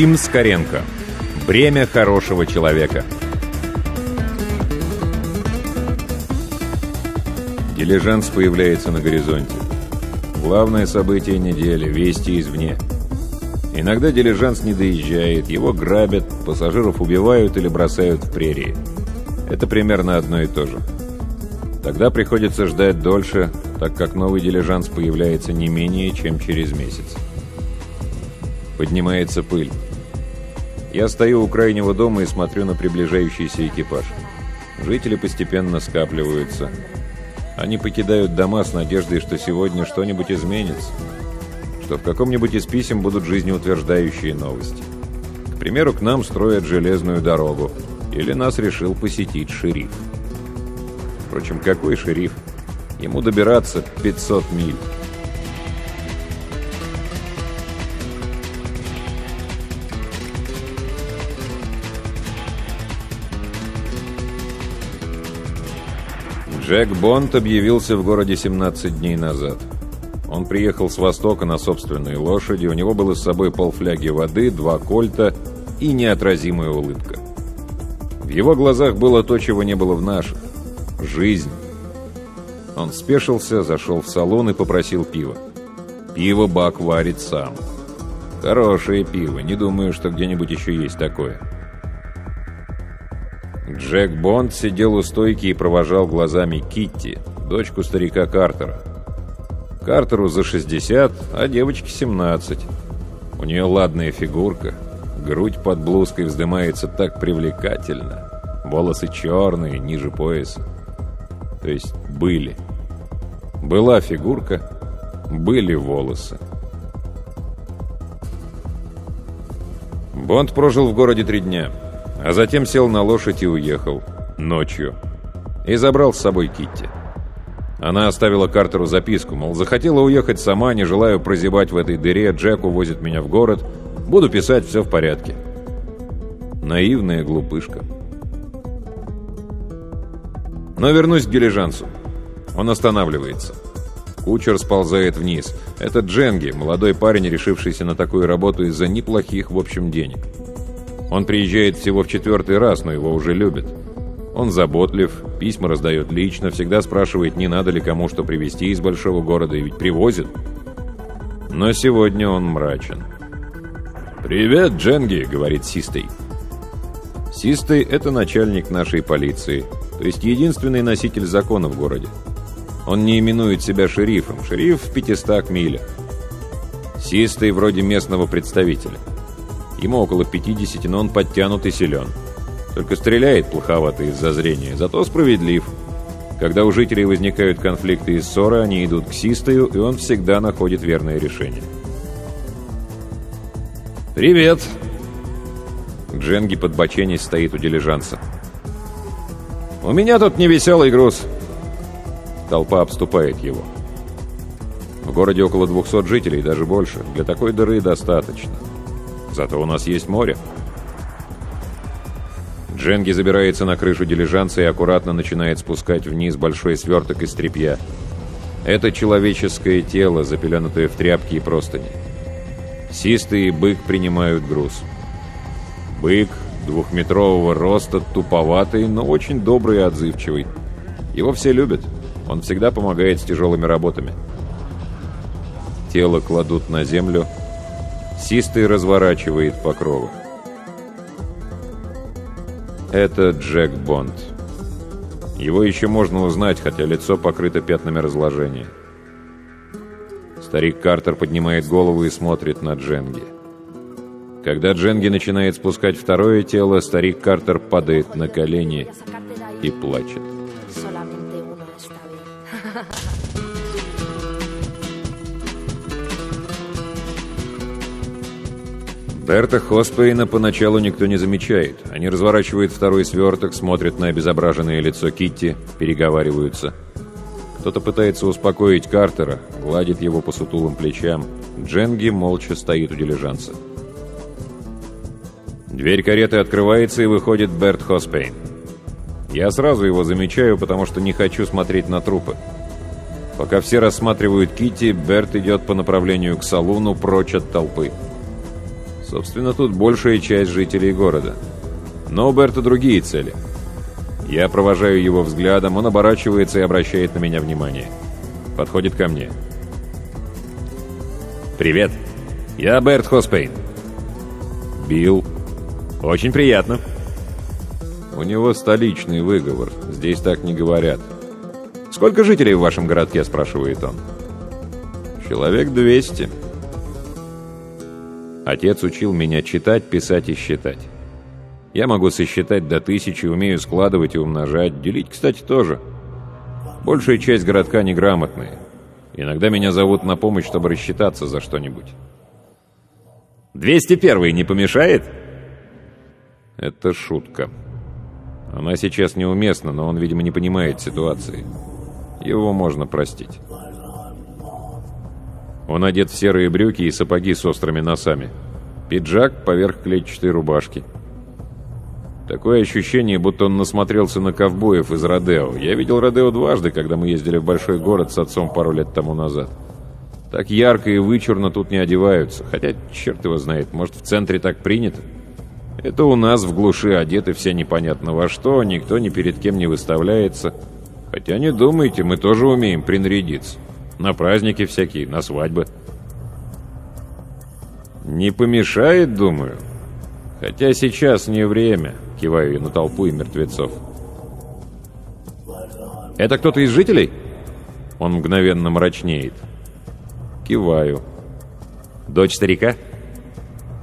Тим Скоренко. Бремя хорошего человека. Дилижанс появляется на горизонте. Главное событие недели – вести извне. Иногда дилижанс не доезжает, его грабят, пассажиров убивают или бросают в прерии. Это примерно одно и то же. Тогда приходится ждать дольше, так как новый дилижанс появляется не менее чем через месяц. Поднимается пыль. Я стою у крайнего дома и смотрю на приближающийся экипаж. Жители постепенно скапливаются. Они покидают дома с надеждой, что сегодня что-нибудь изменится. Что в каком-нибудь из писем будут жизнеутверждающие новости. К примеру, к нам строят железную дорогу. Или нас решил посетить шериф. Впрочем, какой шериф? Ему добираться 500 миль. Джек Бонд объявился в городе 17 дней назад. Он приехал с востока на собственной лошади, у него было с собой полфляги воды, два кольта и неотразимая улыбка. В его глазах было то, чего не было в наших — жизнь. Он спешился, зашел в салон и попросил пива. Пиво Бак варит сам. Хорошее пиво, не думаю, что где-нибудь еще есть такое. Джек Бонд сидел у стойки и провожал глазами Китти, дочку старика Картера. Картеру за 60, а девочке 17. У нее ладная фигурка, грудь под блузкой вздымается так привлекательно, волосы черные, ниже пояса. То есть были. Была фигурка, были волосы. Бонд прожил в городе три дня. А затем сел на лошадь и уехал. Ночью. И забрал с собой Китти. Она оставила Картеру записку, мол, захотела уехать сама, не желаю прозябать в этой дыре, Джек увозит меня в город, буду писать, все в порядке. Наивная глупышка. Но вернусь к дилижансу. Он останавливается. Кучер сползает вниз. Это Дженги, молодой парень, решившийся на такую работу из-за неплохих, в общем, денег. Он приезжает всего в четвертый раз, но его уже любят. Он заботлив, письма раздает лично, всегда спрашивает, не надо ли кому что привезти из большого города, и ведь привозит. Но сегодня он мрачен. «Привет, Дженги», — говорит Систей. Систей — это начальник нашей полиции, то есть единственный носитель закона в городе. Он не именует себя шерифом, шериф в 500 милях. Систей вроде местного представителя. Ему около 50, но он подтянут и силен. Только стреляет плоховато из-за зрения, зато справедлив. Когда у жителей возникают конфликты и ссоры, они идут к Систою, и он всегда находит верное решение. «Привет!» Дженги под боченись стоит у дилижанса. «У меня тут невеселый груз!» Толпа обступает его. В городе около 200 жителей, даже больше. Для такой дыры достаточно. Зато у нас есть море. Дженги забирается на крышу дилижанса и аккуратно начинает спускать вниз большой сверток из тряпья. Это человеческое тело, запеленутое в тряпки и простыни. Систы и бык принимают груз. Бык двухметрового роста, туповатый, но очень добрый и отзывчивый. Его все любят. Он всегда помогает с тяжелыми работами. Тело кладут на землю, Систый разворачивает покровы. Это Джек Бонд. Его еще можно узнать, хотя лицо покрыто пятнами разложения. Старик Картер поднимает голову и смотрит на Дженги. Когда Дженги начинает спускать второе тело, старик Картер падает на колени и плачет. Берта Хоспейна поначалу никто не замечает. Они разворачивают второй сверток, смотрят на обезображенное лицо Китти, переговариваются. Кто-то пытается успокоить Картера, гладит его по сутулым плечам. Дженги молча стоит у дилижанса. Дверь кареты открывается и выходит Берт Хоспейн. Я сразу его замечаю, потому что не хочу смотреть на трупы. Пока все рассматривают Кити, Берт идет по направлению к салуну прочь от толпы. Собственно, тут большая часть жителей города. Но у Берта другие цели. Я провожаю его взглядом, он оборачивается и обращает на меня внимание. Подходит ко мне. «Привет, я Берт Хоспейн». «Билл». «Очень приятно». У него столичный выговор, здесь так не говорят. «Сколько жителей в вашем городке?» – спрашивает он. «Человек 200». Отец учил меня читать, писать и считать. Я могу сосчитать до тысячи, умею складывать и умножать, делить, кстати, тоже. Большая часть городка неграмотные. Иногда меня зовут на помощь, чтобы рассчитаться за что-нибудь. «201 не помешает?» Это шутка. Она сейчас неуместна, но он, видимо, не понимает ситуации. Его можно простить. Он одет в серые брюки и сапоги с острыми носами. Пиджак поверх клетчатой рубашки. Такое ощущение, будто он насмотрелся на ковбоев из Родео. Я видел Родео дважды, когда мы ездили в большой город с отцом пару лет тому назад. Так ярко и вычурно тут не одеваются. Хотя, черт его знает, может, в центре так принято? Это у нас в глуши одеты все непонятно во что, никто ни перед кем не выставляется. Хотя не думайте, мы тоже умеем принарядиться. На праздники всякие, на свадьбы. Не помешает, думаю. Хотя сейчас не время, киваю я на толпу и мертвецов. Это кто-то из жителей? Он мгновенно мрачнеет. Киваю. Дочь старика?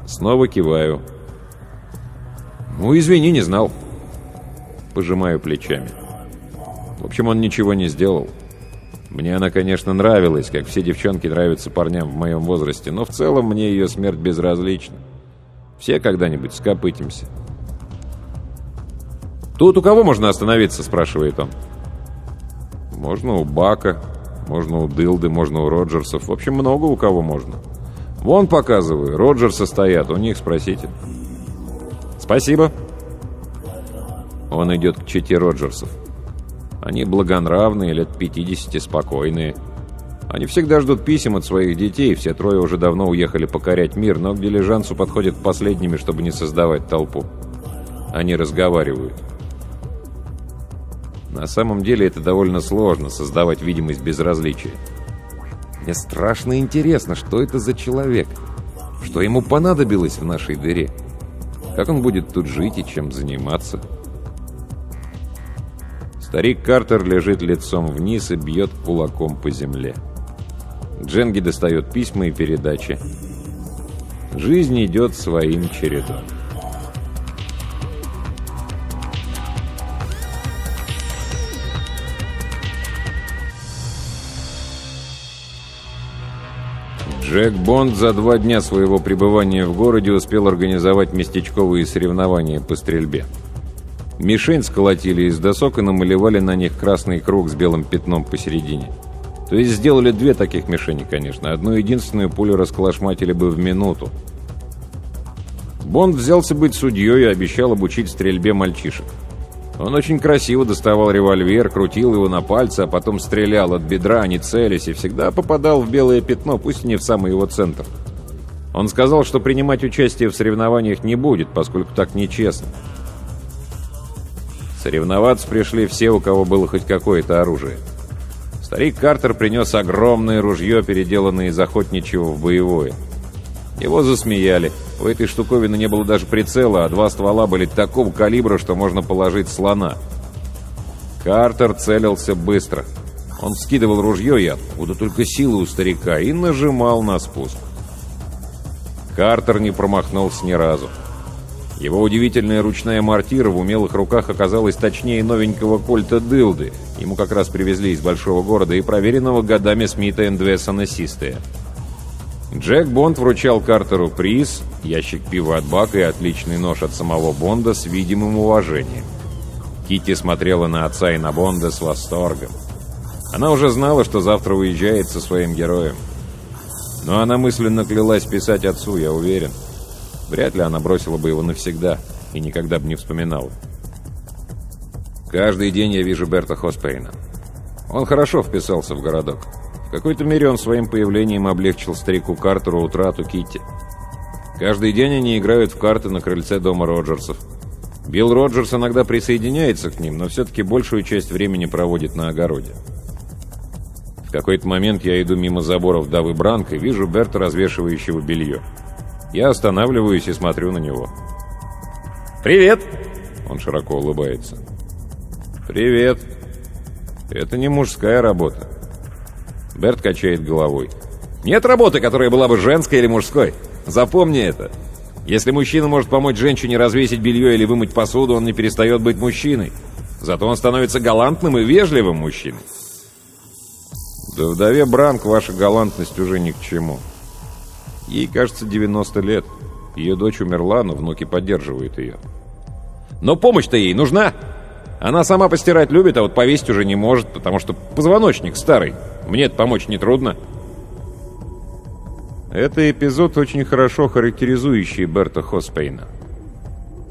Снова киваю. «Ну, извини, не знал». Пожимаю плечами. В общем, он ничего не сделал. Мне она, конечно, нравилась, как все девчонки нравятся парням в моем возрасте, но в целом мне ее смерть безразлична. Все когда-нибудь скопытимся. «Тут у кого можно остановиться?» – спрашивает он. «Можно у Бака, можно у Дылды, можно у Роджерсов. В общем, много у кого можно. Вон показываю, Роджерсы стоят, у них спросите». «Спасибо». Он идет к чете Роджерсов. Они благонравные, лет 50, спокойные. Они всегда ждут писем от своих детей, все трое уже давно уехали покорять мир, но к дилижансу подходят последними, чтобы не создавать толпу. Они разговаривают. На самом деле это довольно сложно, создавать видимость безразличия. Мне страшно интересно, что это за человек, что ему понадобилось в нашей дыре. Как он будет тут жить и чем заниматься? Старик Картер лежит лицом вниз и бьет кулаком по земле. Дженги достает письма и передачи. Жизнь идет своим чередом. Джек Бонд за два дня своего пребывания в городе успел организовать местечковые соревнования по стрельбе. Мишень сколотили из досок и намалевали на них красный круг с белым пятном посередине. То есть сделали две таких мишени, конечно. Одну единственную пулю расколошматили бы в минуту. Бонд взялся быть судьей и обещал обучить стрельбе мальчишек. Он очень красиво доставал револьвер, крутил его на пальце, а потом стрелял от бедра, не целясь, и всегда попадал в белое пятно, пусть и не в самый его центр. Он сказал, что принимать участие в соревнованиях не будет, поскольку так нечестно. Соревноваться пришли все, у кого было хоть какое-то оружие. Старик Картер принес огромное ружье, переделанное из охотничьего в боевое. Его засмеяли. У этой штуковины не было даже прицела, а два ствола были такого калибра, что можно положить слона. Картер целился быстро. Он скидывал ружье и откуда только силы у старика и нажимал на спуск. Картер не промахнулся ни разу. Его удивительная ручная мортира в умелых руках оказалась точнее новенького кольта Дылды. Ему как раз привезли из большого города и проверенного годами Смита энд Вессона Систея. Джек Бонд вручал Картеру приз, ящик пива от Бака и отличный нож от самого Бонда с видимым уважением. Кити смотрела на отца и на Бонда с восторгом. Она уже знала, что завтра уезжает со своим героем. Но она мысленно клялась писать отцу, я уверен. Вряд ли она бросила бы его навсегда и никогда бы не вспоминала. Каждый день я вижу Берта Хоспейна. Он хорошо вписался в городок. В какой-то мере он своим появлением облегчил старику Картеру утрату Китти. Каждый день они играют в карты на крыльце дома Роджерсов. Билл Роджерс иногда присоединяется к ним, но все-таки большую часть времени проводит на огороде. В какой-то момент я иду мимо заборов Давы Бранк и вижу Берта, развешивающего белье. Я останавливаюсь и смотрю на него. «Привет!» Он широко улыбается. «Привет!» «Это не мужская работа». Берт качает головой. «Нет работы, которая была бы женской или мужской. Запомни это. Если мужчина может помочь женщине развесить белье или вымыть посуду, он не перестает быть мужчиной. Зато он становится галантным и вежливым мужчиной». «Да вдове Бранк ваша галантность уже ни к чему». Ей, кажется, 90 лет. Ее дочь умерла, но внуки поддерживают ее. Но помощь-то ей нужна. Она сама постирать любит, а вот повесить уже не может, потому что позвоночник старый. мне помочь нетрудно. Это эпизод, очень хорошо характеризующий Берта Хоспейна.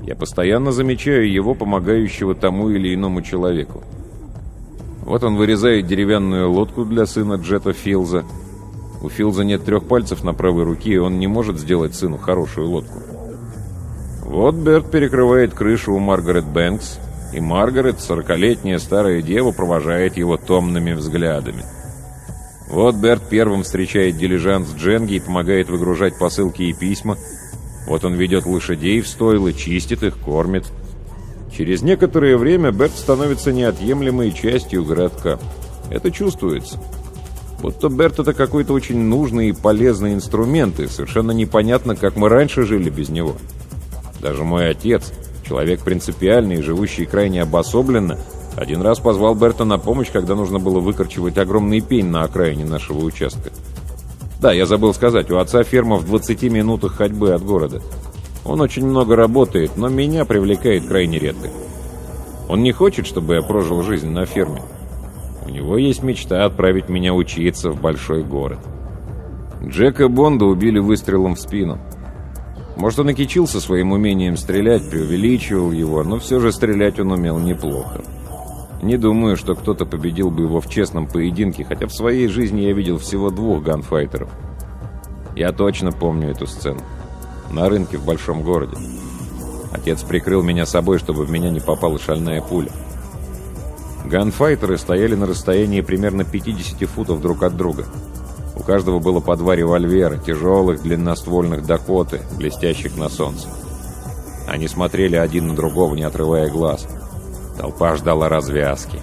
Я постоянно замечаю его, помогающего тому или иному человеку. Вот он вырезает деревянную лодку для сына Джета Филза – у Филза нет трех пальцев на правой руке, и он не может сделать сыну хорошую лодку. Вот Берт перекрывает крышу у Маргарет Бэнкс, и Маргарет, сорокалетняя старая дева, провожает его томными взглядами. Вот Берт первым встречает дилижанс Дженги и помогает выгружать посылки и письма. Вот он ведет лошадей в стойло, чистит их, кормит. Через некоторое время Берт становится неотъемлемой частью городка. Это чувствуется. Будто Берт это какой-то очень нужный и полезный инструмент, и совершенно непонятно, как мы раньше жили без него. Даже мой отец, человек принципиальный и живущий крайне обособленно, один раз позвал Берта на помощь, когда нужно было выкорчевать огромный пень на окраине нашего участка. Да, я забыл сказать, у отца ферма в 20 минутах ходьбы от города. Он очень много работает, но меня привлекает крайне редко. Он не хочет, чтобы я прожил жизнь на ферме. У него есть мечта отправить меня учиться в большой город. Джека Бонда убили выстрелом в спину. Может, он и кичился своим умением стрелять, преувеличивал его, но все же стрелять он умел неплохо. Не думаю, что кто-то победил бы его в честном поединке, хотя в своей жизни я видел всего двух ганфайтеров. Я точно помню эту сцену. На рынке в большом городе. Отец прикрыл меня собой, чтобы в меня не попала шальная пуля. Ганфайтеры стояли на расстоянии примерно 50 футов друг от друга. У каждого было по два револьвера, тяжелых, длинноствольных Дакоты, блестящих на солнце. Они смотрели один на другого, не отрывая глаз. Толпа ждала развязки.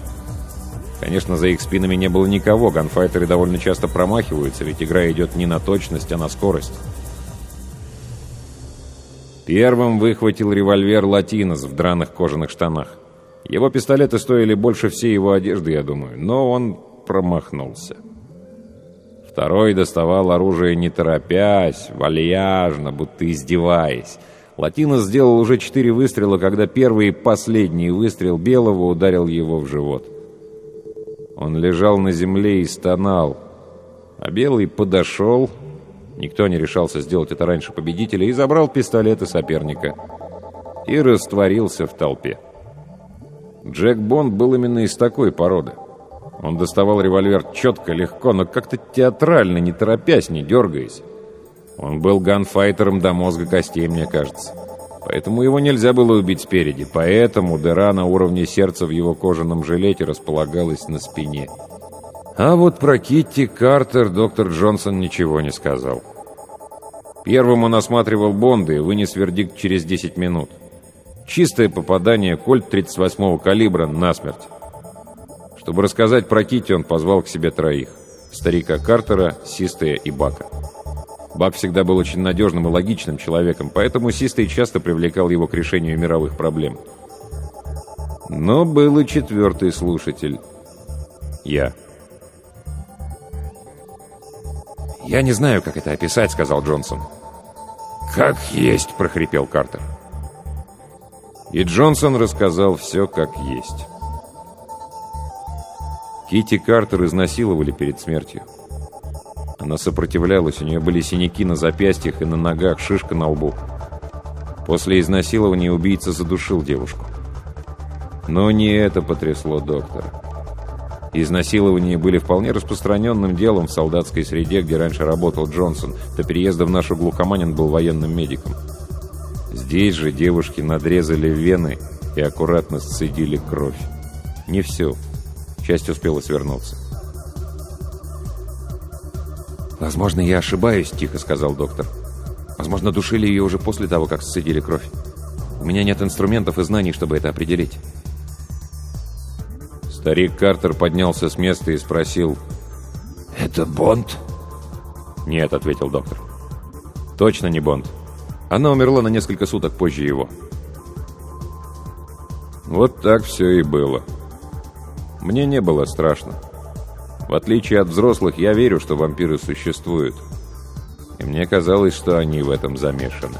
Конечно, за их спинами не было никого, ганфайтеры довольно часто промахиваются, ведь игра идет не на точность, а на скорость. Первым выхватил револьвер Латинос в драных кожаных штанах. Его пистолеты стоили больше всей его одежды, я думаю, но он промахнулся. Второй доставал оружие не торопясь, вальяжно, будто издеваясь. Латино сделал уже четыре выстрела, когда первый и последний выстрел Белого ударил его в живот. Он лежал на земле и стонал. А Белый подошел, никто не решался сделать это раньше победителя, и забрал пистолеты соперника. И растворился в толпе. Джек Бонд был именно из такой породы. Он доставал револьвер четко, легко, но как-то театрально, не торопясь, не дергаясь. Он был ганфайтером до мозга костей, мне кажется. Поэтому его нельзя было убить спереди. Поэтому дыра на уровне сердца в его кожаном жилете располагалась на спине. А вот про Китти Картер доктор Джонсон ничего не сказал. Первым он осматривал Бонда и вынес вердикт через 10 минут. Чистое попадание кольт 38-го калибра насмерть. Чтобы рассказать про Кити, он позвал к себе троих. Старика Картера, Систея и Бака. Бак всегда был очень надежным и логичным человеком, поэтому Систей часто привлекал его к решению мировых проблем. Но был и четвертый слушатель. Я. «Я не знаю, как это описать», — сказал Джонсон. «Как есть», — прохрипел Картер. И Джонсон рассказал все как есть. Кити Картер изнасиловали перед смертью. Она сопротивлялась, у нее были синяки на запястьях и на ногах, шишка на лбу. После изнасилования убийца задушил девушку. Но не это потрясло доктора. Изнасилования были вполне распространенным делом в солдатской среде, где раньше работал Джонсон. До переезда в нашу глухомань он был военным медиком. Здесь же девушки надрезали вены и аккуратно сцедили кровь. Не все. Часть успела свернуться. «Возможно, я ошибаюсь», — тихо сказал доктор. «Возможно, душили ее уже после того, как сцедили кровь. У меня нет инструментов и знаний, чтобы это определить». Старик Картер поднялся с места и спросил. «Это Бонд?» «Нет», — ответил доктор. «Точно не Бонд. Она умерла на несколько суток позже его». Вот так все и было. Мне не было страшно. В отличие от взрослых, я верю, что вампиры существуют. И мне казалось, что они в этом замешаны.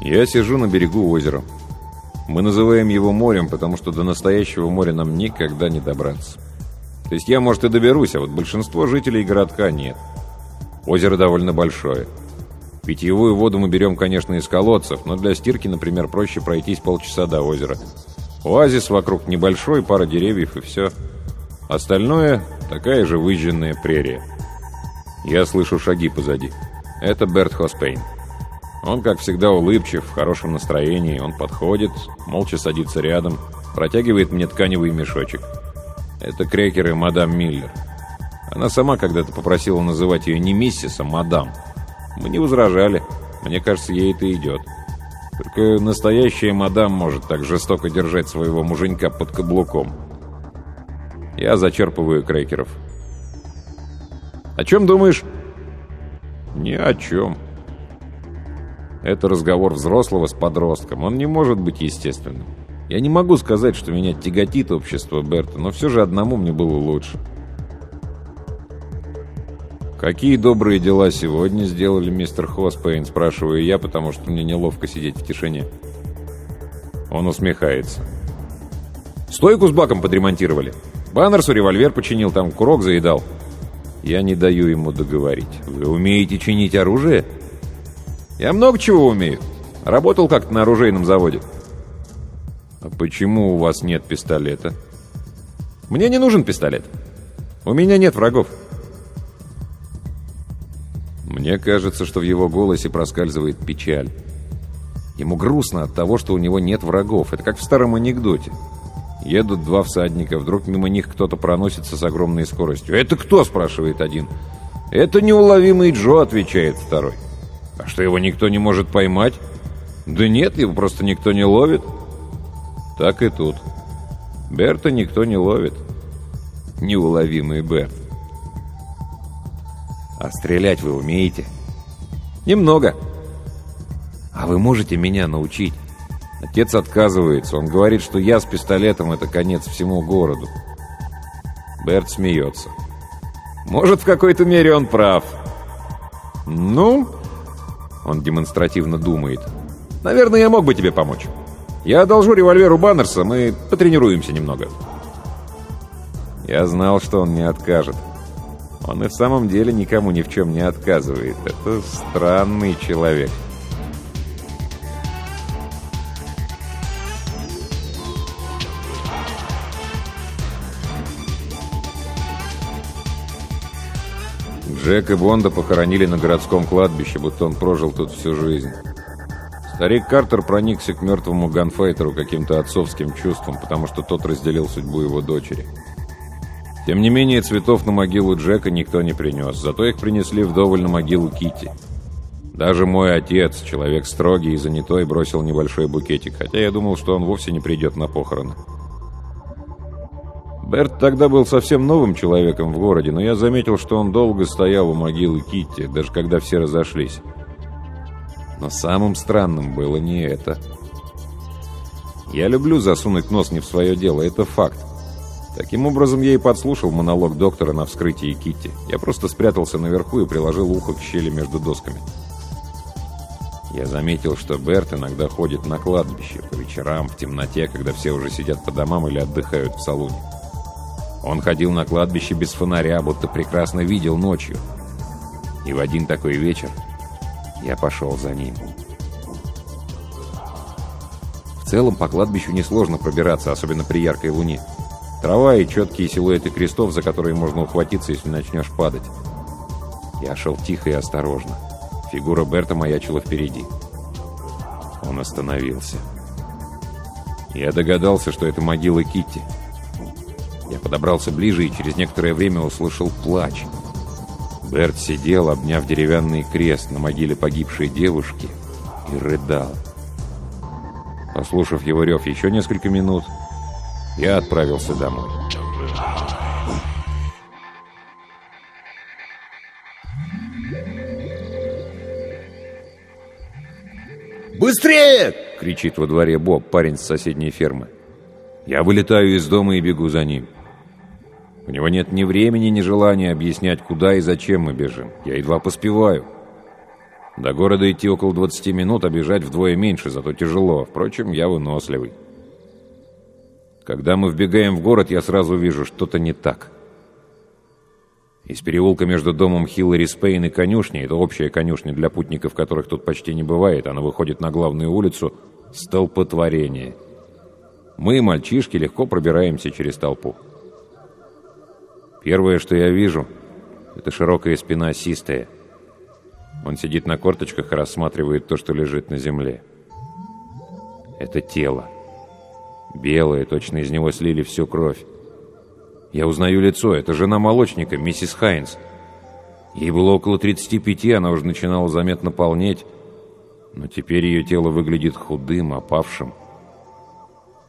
Я сижу на берегу озера. Мы называем его морем, потому что до настоящего моря нам никогда не добраться. То есть я, может, и доберусь, а вот большинство жителей городка нет. Озеро довольно большое. Питьевую воду мы берем, конечно, из колодцев, но для стирки, например, проще пройтись полчаса до озера. Оазис вокруг небольшой, пара деревьев и все. Остальное — такая же выжженная прерия. Я слышу шаги позади. Это Берт Хоспейн. Он, как всегда, улыбчив, в хорошем настроении. Он подходит, молча садится рядом, протягивает мне тканевый мешочек. Это крекеры мадам Миллер. Она сама когда-то попросила называть ее не миссис, а мадам. Мы не возражали. Мне кажется, ей это идет. Только настоящая мадам может так жестоко держать своего муженька под каблуком. Я зачерпываю крекеров. «О чем думаешь?» «Ни о чем». Это разговор взрослого с подростком. Он не может быть естественным. Я не могу сказать, что меня тяготит общество Берта, но все же одному мне было лучше. «Какие добрые дела сегодня сделали мистер Хоспейн?» спрашиваю я, потому что мне неловко сидеть в тишине. Он усмехается. «Стойку с баком подремонтировали. Баннерсу револьвер починил, там курок заедал». Я не даю ему договорить. «Вы умеете чинить оружие?» Я много чего умею. Работал как-то на оружейном заводе. А почему у вас нет пистолета? Мне не нужен пистолет. У меня нет врагов. Мне кажется, что в его голосе проскальзывает печаль. Ему грустно от того, что у него нет врагов. Это как в старом анекдоте. Едут два всадника, вдруг мимо них кто-то проносится с огромной скоростью. «Это кто?» – спрашивает один. «Это неуловимый Джо», – отвечает второй. А что, его никто не может поймать? Да нет, его просто никто не ловит. Так и тут. Берта никто не ловит. Неуловимый Берт. А стрелять вы умеете? Немного. А вы можете меня научить? Отец отказывается. Он говорит, что я с пистолетом — это конец всему городу. Берт смеется. Может, в какой-то мере он прав. Ну, он демонстративно думает. «Наверное, я мог бы тебе помочь. Я одолжу револьвер у Баннерса, мы потренируемся немного». Я знал, что он не откажет. Он и в самом деле никому ни в чем не отказывает. Это странный человек. Джека Бонда похоронили на городском кладбище, будто он прожил тут всю жизнь. Старик Картер проникся к мертвому ганфайтеру каким-то отцовским чувством, потому что тот разделил судьбу его дочери. Тем не менее, цветов на могилу Джека никто не принес, зато их принесли вдоволь на могилу Кити. Даже мой отец, человек строгий и занятой, бросил небольшой букетик, хотя я думал, что он вовсе не придет на похороны. Берт тогда был совсем новым человеком в городе, но я заметил, что он долго стоял у могилы Китти, даже когда все разошлись. Но самым странным было не это. Я люблю засунуть нос не в свое дело, это факт. Таким образом, я и подслушал монолог доктора на вскрытии Китти. Я просто спрятался наверху и приложил ухо к щели между досками. Я заметил, что Берт иногда ходит на кладбище по вечерам, в темноте, когда все уже сидят по домам или отдыхают в салоне. Он ходил на кладбище без фонаря, будто прекрасно видел ночью. И в один такой вечер я пошел за ним. В целом по кладбищу несложно пробираться, особенно при яркой луне. Трава и четкие силуэты крестов, за которые можно ухватиться, если начнешь падать. Я шел тихо и осторожно. Фигура Берта маячила впереди. Он остановился. Я догадался, что это могила Китти. Я подобрался ближе и через некоторое время услышал плач. Берт сидел, обняв деревянный крест на могиле погибшей девушки, и рыдал. Послушав его рев еще несколько минут, я отправился домой. «Быстрее!» — кричит во дворе Боб, парень с соседней фермы. Я вылетаю из дома и бегу за ним. У него нет ни времени, ни желания объяснять, куда и зачем мы бежим. Я едва поспеваю. До города идти около 20 минут, а бежать вдвое меньше, зато тяжело. Впрочем, я выносливый. Когда мы вбегаем в город, я сразу вижу, что-то не так. Из переулка между домом Хиллари Спейн и конюшней, это общая конюшня для путников, которых тут почти не бывает, она выходит на главную улицу, столпотворение. Мы, мальчишки, легко пробираемся через толпу. Первое, что я вижу, это широкая спина Систая. Он сидит на корточках и рассматривает то, что лежит на земле. Это тело. Белое, точно из него слили всю кровь. Я узнаю лицо, это жена молочника, миссис Хайнс. Ей было около 35, она уже начинала заметно полнеть, но теперь ее тело выглядит худым, опавшим.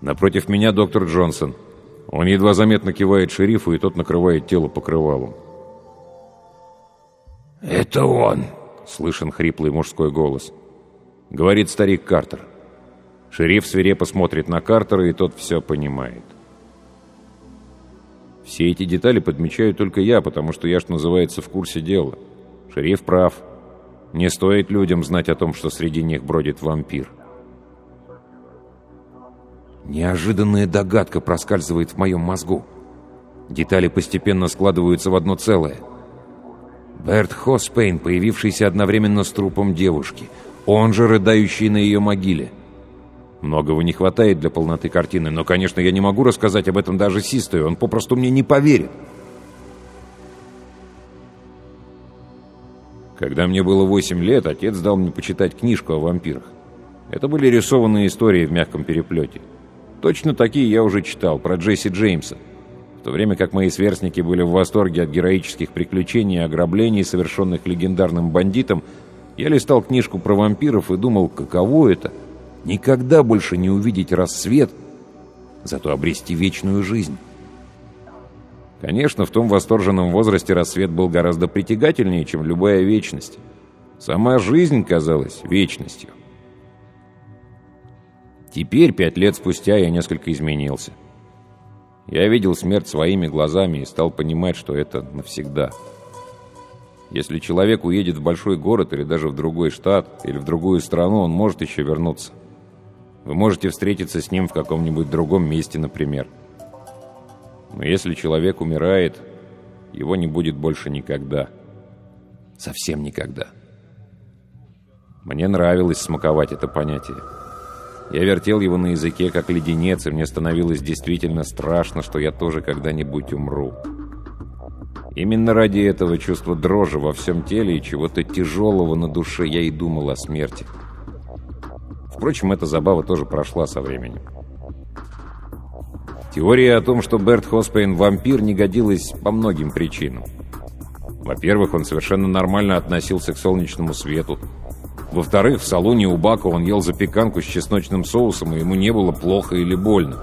Напротив меня доктор Джонсон. Он едва заметно кивает шерифу, и тот накрывает тело покрывалом. «Это он!» — слышен хриплый мужской голос. Говорит старик Картер. Шериф свирепо смотрит на Картера, и тот все понимает. Все эти детали подмечаю только я, потому что я, что называется, в курсе дела. Шериф прав. Не стоит людям знать о том, что среди них бродит вампир. Неожиданная догадка проскальзывает в моем мозгу. Детали постепенно складываются в одно целое. Берт Хоспейн, появившийся одновременно с трупом девушки. Он же рыдающий на ее могиле. Многого не хватает для полноты картины, но, конечно, я не могу рассказать об этом даже Систою, он попросту мне не поверит. Когда мне было 8 лет, отец дал мне почитать книжку о вампирах. Это были рисованные истории в мягком переплете. Точно такие я уже читал, про Джесси Джеймса. В то время как мои сверстники были в восторге от героических приключений и ограблений, совершенных легендарным бандитом, я листал книжку про вампиров и думал, каково это — никогда больше не увидеть рассвет, зато обрести вечную жизнь. Конечно, в том восторженном возрасте рассвет был гораздо притягательнее, чем любая вечность. Сама жизнь казалась вечностью. Теперь, пять лет спустя, я несколько изменился. Я видел смерть своими глазами и стал понимать, что это навсегда. Если человек уедет в большой город или даже в другой штат или в другую страну, он может еще вернуться. Вы можете встретиться с ним в каком-нибудь другом месте, например. Но если человек умирает, его не будет больше никогда. Совсем никогда. Мне нравилось смаковать это понятие. Я вертел его на языке, как леденец, и мне становилось действительно страшно, что я тоже когда-нибудь умру. Именно ради этого чувства дрожи во всем теле и чего-то тяжелого на душе я и думал о смерти. Впрочем, эта забава тоже прошла со временем. Теория о том, что Берт Хоспейн вампир, не годилась по многим причинам. Во-первых, он совершенно нормально относился к солнечному свету. Во-вторых, в салоне у Бака он ел запеканку с чесночным соусом, и ему не было плохо или больно.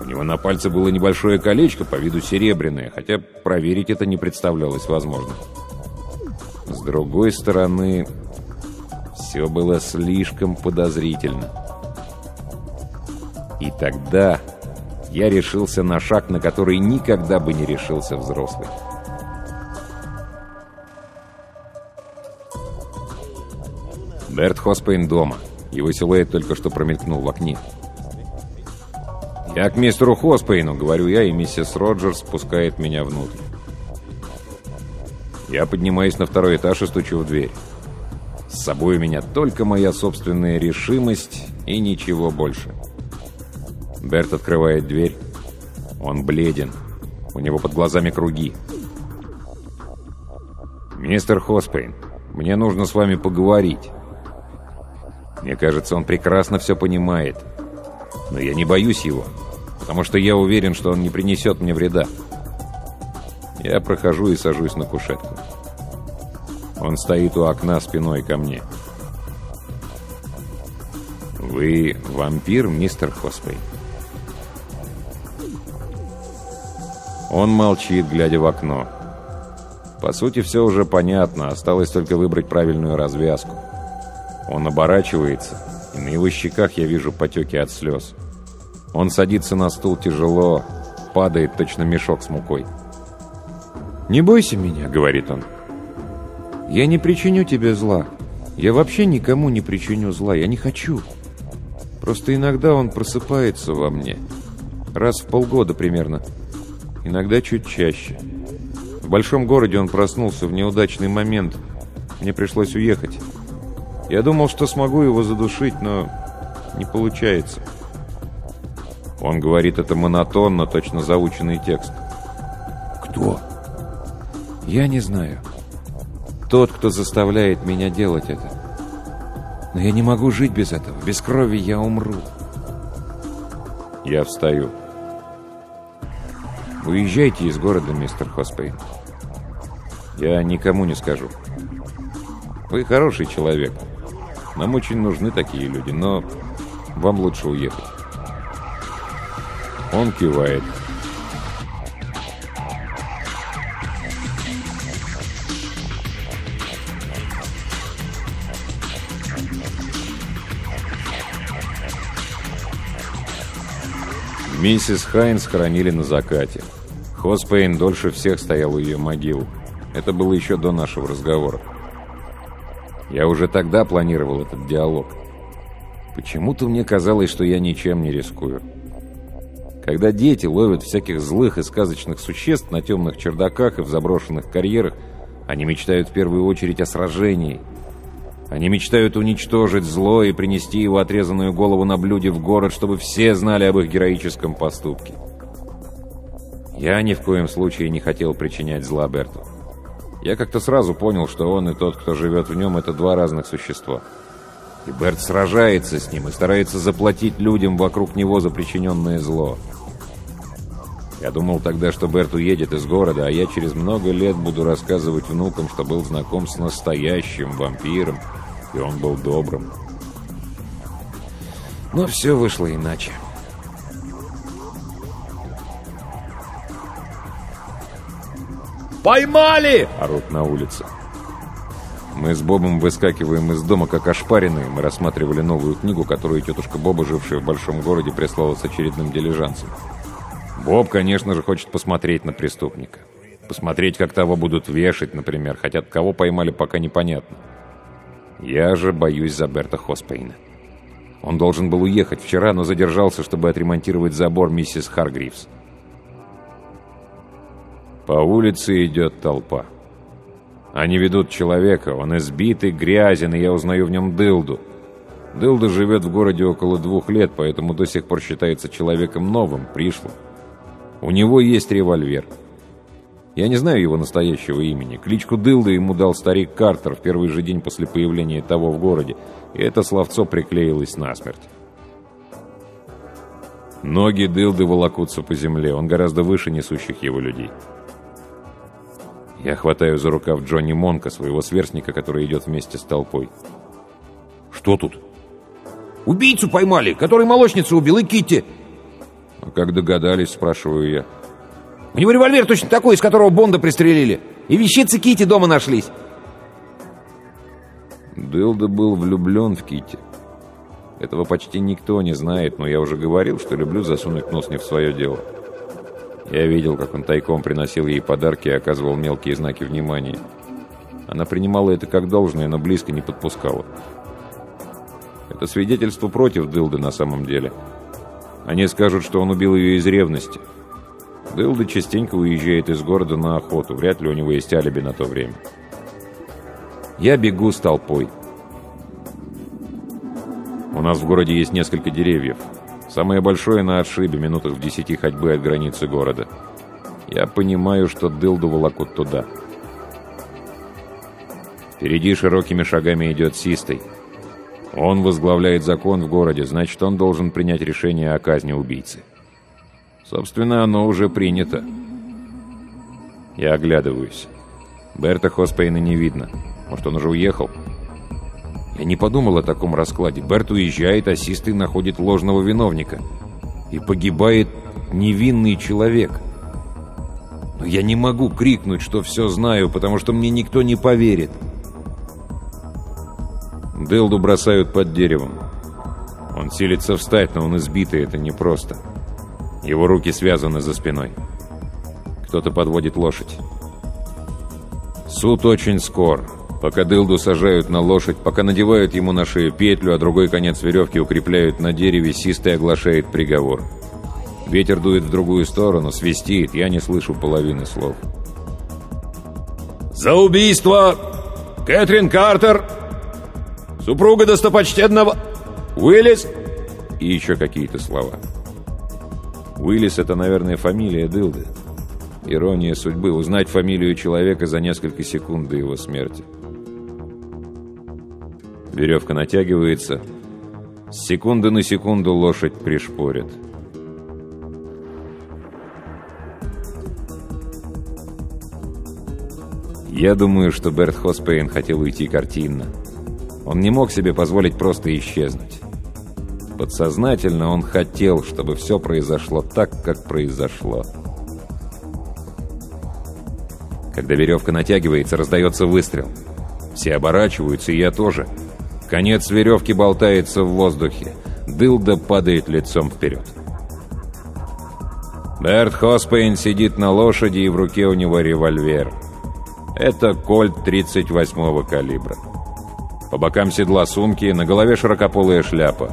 У него на пальце было небольшое колечко, по виду серебряное, хотя проверить это не представлялось возможным. С другой стороны, все было слишком подозрительно. И тогда я решился на шаг, на который никогда бы не решился взрослый. Берт Хоспейн дома. Его силуэт только что промелькнул в окне. «Я к мистеру Хоспейну», — говорю я, и миссис Роджерс спускает меня внутрь. Я поднимаюсь на второй этаж и стучу в дверь. С собой у меня только моя собственная решимость и ничего больше. Берт открывает дверь. Он бледен. У него под глазами круги. «Мистер Хоспейн, мне нужно с вами поговорить». Мне кажется, он прекрасно все понимает. Но я не боюсь его, потому что я уверен, что он не принесет мне вреда. Я прохожу и сажусь на кушетку. Он стоит у окна спиной ко мне. «Вы вампир, мистер Хоспей?» Он молчит, глядя в окно. По сути, все уже понятно, осталось только выбрать правильную развязку. Он оборачивается, и на его щеках я вижу потеки от слез. Он садится на стул тяжело, падает точно мешок с мукой. «Не бойся меня», — говорит он. «Я не причиню тебе зла. Я вообще никому не причиню зла. Я не хочу. Просто иногда он просыпается во мне. Раз в полгода примерно. Иногда чуть чаще. В большом городе он проснулся в неудачный момент. Мне пришлось уехать. Я думал, что смогу его задушить, но не получается. Он говорит это монотонно, точно заученный текст. «Кто?» «Я не знаю. Тот, кто заставляет меня делать это. Но я не могу жить без этого. Без крови я умру». Я встаю. «Уезжайте из города, мистер Хоспейн. Я никому не скажу. Вы хороший человек». Нам очень нужны такие люди, но вам лучше уехать. Он кивает. Миссис Хайнс хоронили на закате. Хоспейн дольше всех стоял у ее могил. Это было еще до нашего разговора. Я уже тогда планировал этот диалог. Почему-то мне казалось, что я ничем не рискую. Когда дети ловят всяких злых и сказочных существ на темных чердаках и в заброшенных карьерах, они мечтают в первую очередь о сражении. Они мечтают уничтожить зло и принести его отрезанную голову на блюде в город, чтобы все знали об их героическом поступке. Я ни в коем случае не хотел причинять зла Берту. Я как-то сразу понял, что он и тот, кто живет в нем, это два разных существа. И Берт сражается с ним и старается заплатить людям вокруг него за причиненное зло. Я думал тогда, что Берт уедет из города, а я через много лет буду рассказывать внукам, что был знаком с настоящим вампиром, и он был добрым. Но все вышло иначе. «Поймали!» — орут на улице. Мы с Бобом выскакиваем из дома, как ошпаренные. Мы рассматривали новую книгу, которую тетушка Боба, жившая в большом городе, прислала с очередным дилижансом. Боб, конечно же, хочет посмотреть на преступника. Посмотреть, как того будут вешать, например, хотя кого поймали, пока непонятно. Я же боюсь за Берта Хоспейна. Он должен был уехать вчера, но задержался, чтобы отремонтировать забор миссис Харгривс. По улице идет толпа. Они ведут человека, он избитый, грязен, и я узнаю в нем Дылду. Дылда живет в городе около двух лет, поэтому до сих пор считается человеком новым, пришлым. У него есть револьвер. Я не знаю его настоящего имени. Кличку Дылда ему дал старик Картер в первый же день после появления того в городе, и это словцо приклеилось насмерть. Ноги Дылды волокутся по земле, он гораздо выше несущих его людей. Я хватаю за рукав Джонни Монка, своего сверстника, который идет вместе с толпой. «Что тут?» «Убийцу поймали, который молочницу убил, и Китти!» «А как догадались?» – спрашиваю я. «У него револьвер точно такой, из которого Бонда пристрелили. И вещицы Китти дома нашлись». Дылда был влюблен в Китти. Этого почти никто не знает, но я уже говорил, что люблю засунуть нос не в свое дело. Я видел, как он тайком приносил ей подарки и оказывал мелкие знаки внимания. Она принимала это как должное, но близко не подпускала. Это свидетельство против Дылды на самом деле. Они скажут, что он убил ее из ревности. Дылда частенько уезжает из города на охоту. Вряд ли у него есть алиби на то время. Я бегу с толпой. У нас в городе есть несколько деревьев. Самое большое на отшибе, минутах в десяти ходьбы от границы города. Я понимаю, что дылду волокут туда. Впереди широкими шагами идет Систый. Он возглавляет закон в городе, значит, он должен принять решение о казни убийцы. Собственно, оно уже принято. Я оглядываюсь. Берта Хоспейна не видно. Может, он уже уехал? Я не подумал о таком раскладе. Берт уезжает, а Систый находит ложного виновника. И погибает невинный человек. Но я не могу крикнуть, что все знаю, потому что мне никто не поверит. Делду бросают под деревом. Он силится встать, но он избитый, это непросто. Его руки связаны за спиной. Кто-то подводит лошадь. Суд очень скор. Пока дылду сажают на лошадь, пока надевают ему на шею петлю, а другой конец веревки укрепляют на дереве, Систый оглашает приговор. Ветер дует в другую сторону, свистит, я не слышу половины слов. «За убийство Кэтрин Картер, супруга достопочтенного Уиллис...» И еще какие-то слова. Уиллис — это, наверное, фамилия Дылды. Ирония судьбы — узнать фамилию человека за несколько секунд до его смерти. Веревка натягивается. С секунды на секунду лошадь пришпорит. Я думаю, что Берт Хоспейн хотел уйти картинно. Он не мог себе позволить просто исчезнуть. Подсознательно он хотел, чтобы все произошло так, как произошло. Когда веревка натягивается, раздается выстрел. Все оборачиваются, и я тоже — Конец веревки болтается в воздухе. Дылда падает лицом вперед. Берт Хоспейн сидит на лошади, и в руке у него револьвер. Это кольт 38-го калибра. По бокам седла сумки, на голове широкополая шляпа.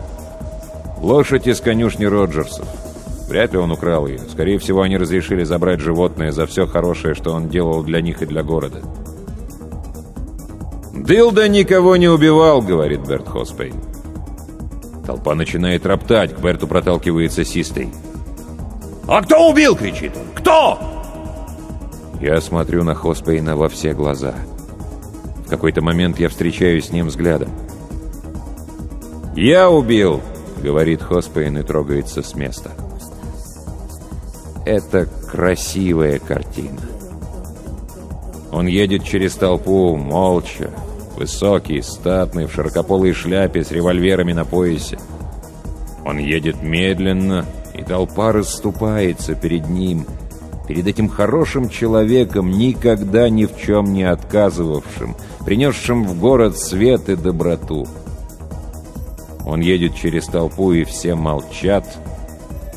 Лошадь из конюшни Роджерсов. Вряд ли он украл ее. Скорее всего, они разрешили забрать животное за все хорошее, что он делал для них и для города. «Дилда никого не убивал», — говорит Берт Хоспейн. Толпа начинает роптать, к Берту проталкивается Систей. «А кто убил?» — кричит. «Кто?» Я смотрю на Хоспейна во все глаза. В какой-то момент я встречаюсь с ним взглядом. «Я убил!» — говорит Хоспейн и трогается с места. Это красивая картина. Он едет через толпу, молча, Высокий, статный, в широкополой шляпе с револьверами на поясе. Он едет медленно, и толпа расступается перед ним, перед этим хорошим человеком, никогда ни в чем не отказывавшим, принесшим в город свет и доброту. Он едет через толпу, и все молчат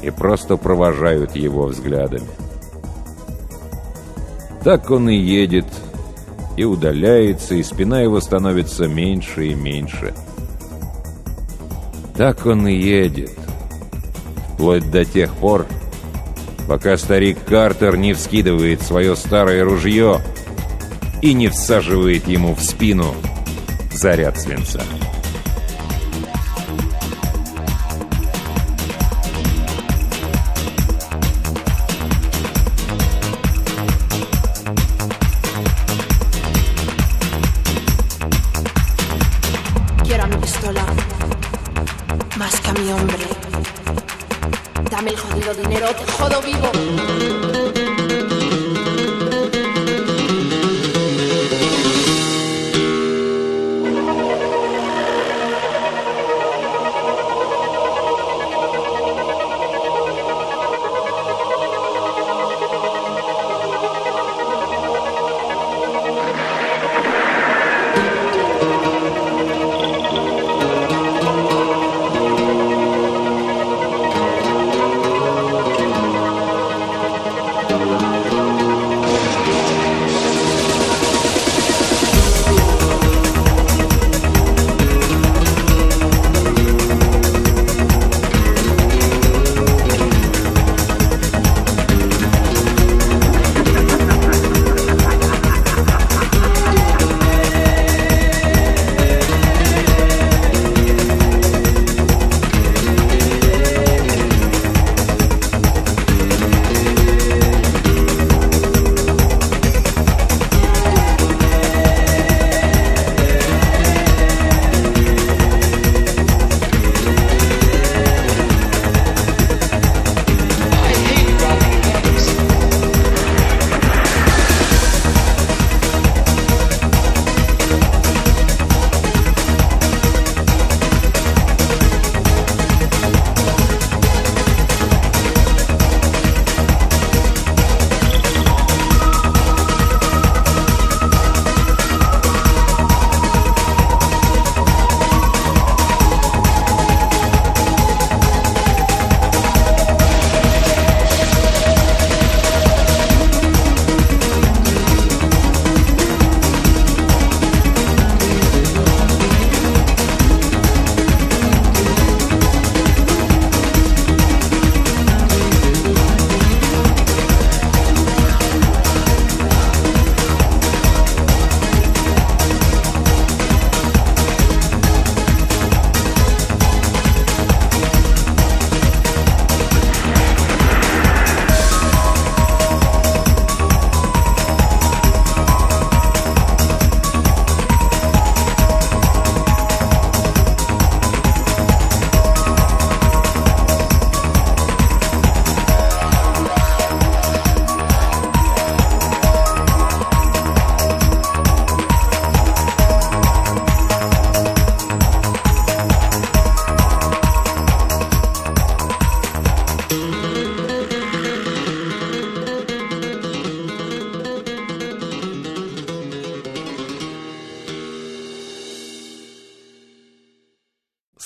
и просто провожают его взглядами. Так он и едет, и удаляется, и спина его становится меньше и меньше. Так он и едет, вплоть до тех пор, пока старик Картер не вскидывает свое старое ружье и не всаживает ему в спину заряд свинца.